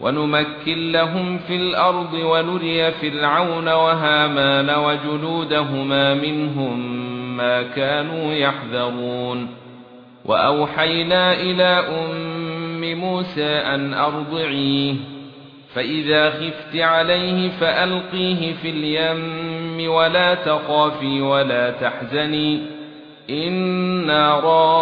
ونمكن لهم في الأرض ونري فرعون وهامان وجنودهما منهم ما كانوا يحذرون. وأوحينا إلى أم موسى أن أرضعيه فإذا خفت عليه فألقيه في اليم ولا تخافي ولا تحزني إنا رادوه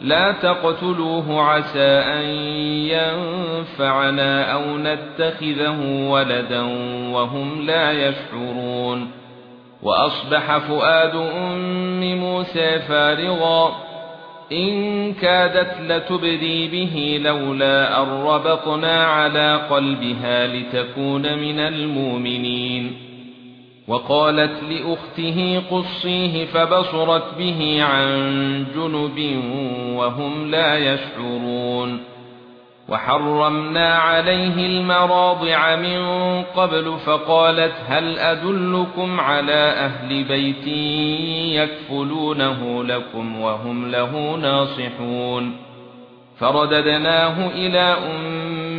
لا تقتلوه عسى أن ينفعنا أو نتخذه ولدا وهم لا يشعرون. وأصبح فؤاد أم موسى فارغا. إن كادت لتبدي به لولا أن ربطنا على قلبها لتكون من المؤمنين. وقالت لأخته قصيه فبصرت به عن جنب وهم لا يشعرون. وحرمنا عليه المراضع من قبل فقالت هل أدلكم على أهل بيت يكفلونه لكم وهم له ناصحون. فرددناه إلى ام